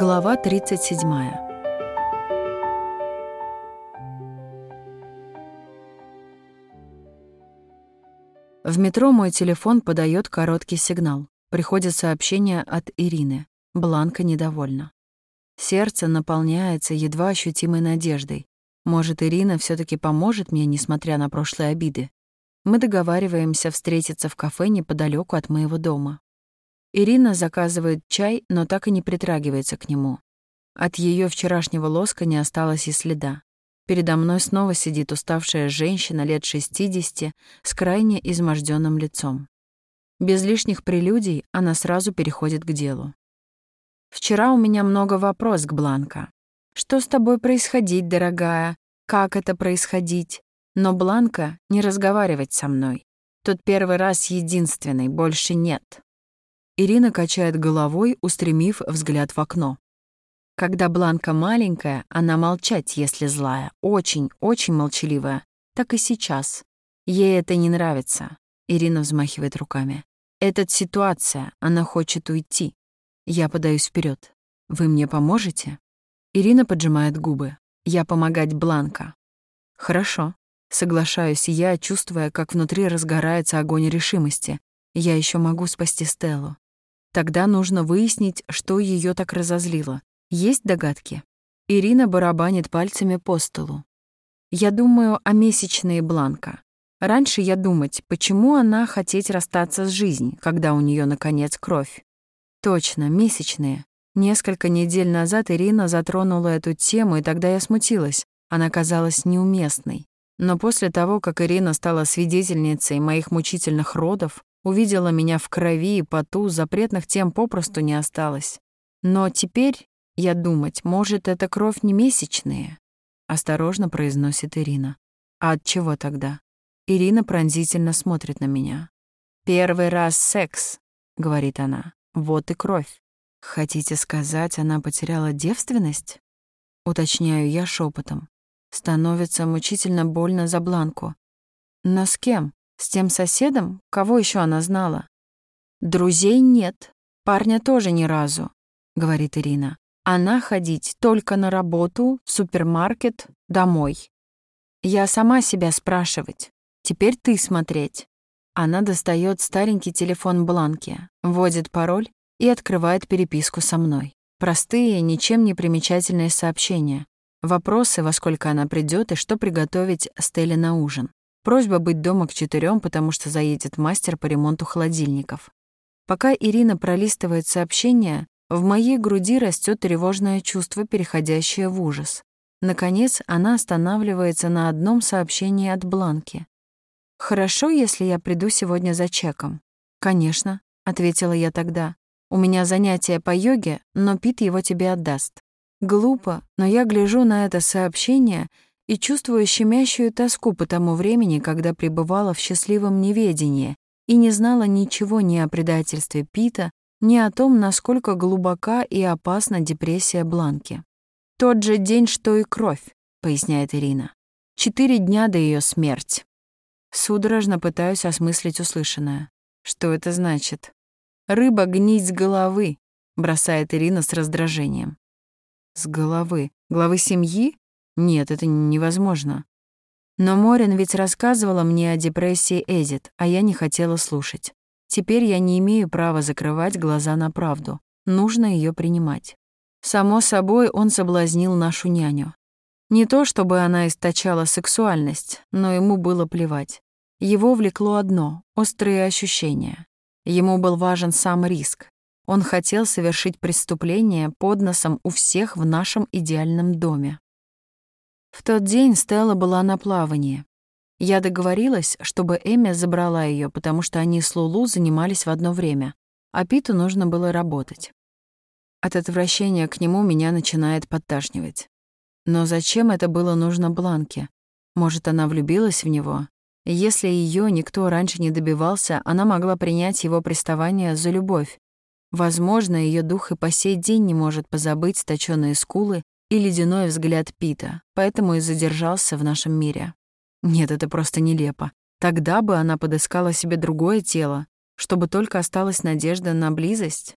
Глава 37. В метро мой телефон подает короткий сигнал. Приходит сообщение от Ирины. Бланка недовольна. Сердце наполняется едва ощутимой надеждой. Может, Ирина все таки поможет мне, несмотря на прошлые обиды. Мы договариваемся встретиться в кафе неподалеку от моего дома. Ирина заказывает чай, но так и не притрагивается к нему. От ее вчерашнего лоска не осталось и следа. Передо мной снова сидит уставшая женщина лет 60 с крайне изможденным лицом. Без лишних прелюдий она сразу переходит к делу. «Вчера у меня много вопрос к Бланка. Что с тобой происходить, дорогая? Как это происходить? Но Бланка не разговаривать со мной. Тут первый раз единственный, больше нет. Ирина качает головой, устремив взгляд в окно. Когда Бланка маленькая, она молчать, если злая, очень-очень молчаливая. Так и сейчас. Ей это не нравится. Ирина взмахивает руками. «Это ситуация, она хочет уйти. Я подаюсь вперед. Вы мне поможете?» Ирина поджимает губы. «Я помогать Бланка». «Хорошо». Соглашаюсь я, чувствуя, как внутри разгорается огонь решимости. Я еще могу спасти Стеллу. Тогда нужно выяснить, что ее так разозлило. Есть догадки? Ирина барабанит пальцами по столу. Я думаю о месячные Бланка. Раньше я думать, почему она хотеть расстаться с жизнью, когда у нее наконец кровь. Точно, месячные. Несколько недель назад Ирина затронула эту тему, и тогда я смутилась. Она казалась неуместной. Но после того, как Ирина стала свидетельницей моих мучительных родов, увидела меня в крови и поту, запретных тем попросту не осталось. Но теперь я думать, может, это кровь не месячная? Осторожно произносит Ирина. А от чего тогда? Ирина пронзительно смотрит на меня. «Первый раз секс», — говорит она. «Вот и кровь». «Хотите сказать, она потеряла девственность?» Уточняю я шепотом. Становится мучительно больно за Бланку. «Но с кем?» С тем соседом? Кого еще она знала? Друзей нет. Парня тоже ни разу, говорит Ирина. Она ходить только на работу, в супермаркет, домой. Я сама себя спрашивать. Теперь ты смотреть. Она достает старенький телефон Бланки, вводит пароль и открывает переписку со мной. Простые, ничем не примечательные сообщения. Вопросы, во сколько она придет и что приготовить Стелле на ужин. Просьба быть дома к четырем, потому что заедет мастер по ремонту холодильников. Пока Ирина пролистывает сообщение, в моей груди растет тревожное чувство, переходящее в ужас. Наконец, она останавливается на одном сообщении от Бланки. «Хорошо, если я приду сегодня за чеком?» «Конечно», — ответила я тогда. «У меня занятие по йоге, но Пит его тебе отдаст». Глупо, но я гляжу на это сообщение — и чувствую щемящую тоску по тому времени, когда пребывала в счастливом неведении и не знала ничего ни о предательстве Пита, ни о том, насколько глубока и опасна депрессия Бланки. «Тот же день, что и кровь», — поясняет Ирина. «Четыре дня до ее смерти». Судорожно пытаюсь осмыслить услышанное. Что это значит? «Рыба гнить с головы», — бросает Ирина с раздражением. «С головы? Главы семьи?» Нет, это невозможно. Но Морин ведь рассказывала мне о депрессии Эдит, а я не хотела слушать. Теперь я не имею права закрывать глаза на правду. Нужно ее принимать. Само собой, он соблазнил нашу няню. Не то, чтобы она источала сексуальность, но ему было плевать. Его влекло одно — острые ощущения. Ему был важен сам риск. Он хотел совершить преступление под носом у всех в нашем идеальном доме. В тот день Стелла была на плавании. Я договорилась, чтобы Эми забрала ее, потому что они с Лулу занимались в одно время, а Питу нужно было работать. От отвращения к нему меня начинает подташнивать. Но зачем это было нужно Бланке? Может, она влюбилась в него? Если ее никто раньше не добивался, она могла принять его приставание за любовь. Возможно, ее дух и по сей день не может позабыть сточёные скулы и ледяной взгляд Пита, поэтому и задержался в нашем мире. Нет, это просто нелепо. Тогда бы она подыскала себе другое тело, чтобы только осталась надежда на близость.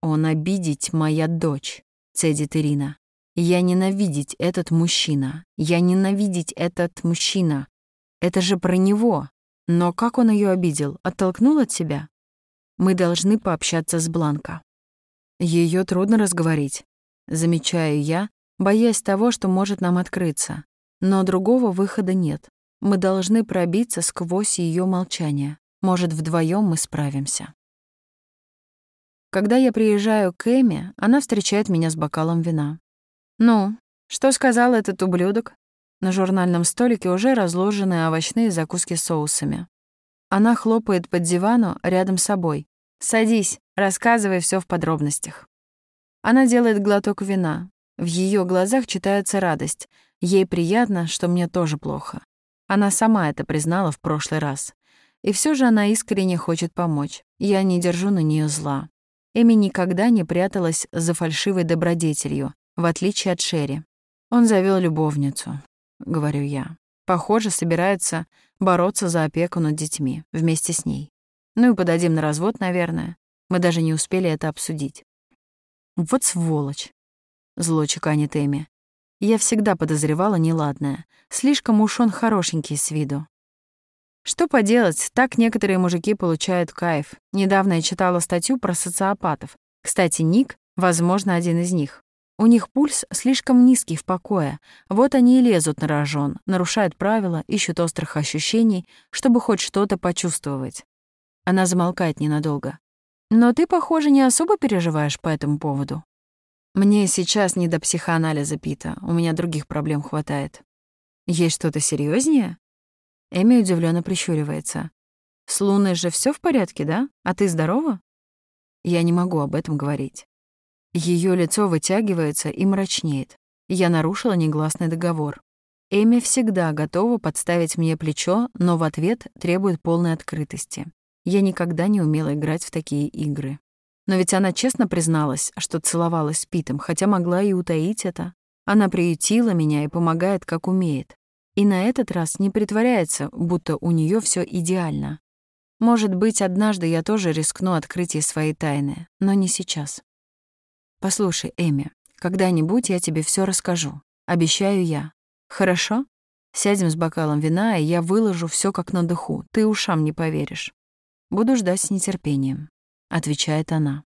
Он обидеть моя дочь. цедит Ирина. «Я ненавидеть этот мужчина. Я ненавидеть этот мужчина. Это же про него. Но как он ее обидел? Оттолкнул от себя? Мы должны пообщаться с Бланко. Ее трудно разговорить. Замечаю я, боясь того, что может нам открыться. Но другого выхода нет. Мы должны пробиться сквозь ее молчание. Может, вдвоем мы справимся. Когда я приезжаю к Эми, она встречает меня с бокалом вина. «Ну, что сказал этот ублюдок?» На журнальном столике уже разложены овощные закуски с соусами. Она хлопает под дивану рядом с собой. «Садись, рассказывай все в подробностях». Она делает глоток вина. В ее глазах читается радость. Ей приятно, что мне тоже плохо. Она сама это признала в прошлый раз. И все же она искренне хочет помочь. Я не держу на нее зла. Эми никогда не пряталась за фальшивой добродетелью, в отличие от Шерри. Он завел любовницу, говорю я. Похоже, собирается бороться за опеку над детьми вместе с ней. Ну и подадим на развод, наверное. Мы даже не успели это обсудить. Вот сволочь. Зло чеканит Эми. Я всегда подозревала неладное. Слишком уж он хорошенький с виду. Что поделать, так некоторые мужики получают кайф. Недавно я читала статью про социопатов. Кстати, Ник, возможно, один из них. У них пульс слишком низкий в покое. Вот они и лезут на рожон, нарушают правила, ищут острых ощущений, чтобы хоть что-то почувствовать. Она замолкает ненадолго. Но ты, похоже, не особо переживаешь по этому поводу. Мне сейчас не до психоанализа, Пита. У меня других проблем хватает. Есть что-то серьезнее? Эми удивленно прищуривается. «С Луной же все в порядке, да? А ты здорова?» Я не могу об этом говорить. Ее лицо вытягивается и мрачнеет. Я нарушила негласный договор. Эми всегда готова подставить мне плечо, но в ответ требует полной открытости. Я никогда не умела играть в такие игры. Но ведь она честно призналась, что целовалась с Питом, хотя могла и утаить это. Она приютила меня и помогает, как умеет. И на этот раз не притворяется, будто у нее все идеально. Может быть, однажды я тоже рискну открыть ей свои тайны, но не сейчас. Послушай, Эми, когда-нибудь я тебе все расскажу. Обещаю я. Хорошо? Сядем с бокалом вина, и я выложу все как на духу. Ты ушам не поверишь. Буду ждать с нетерпением, отвечает она.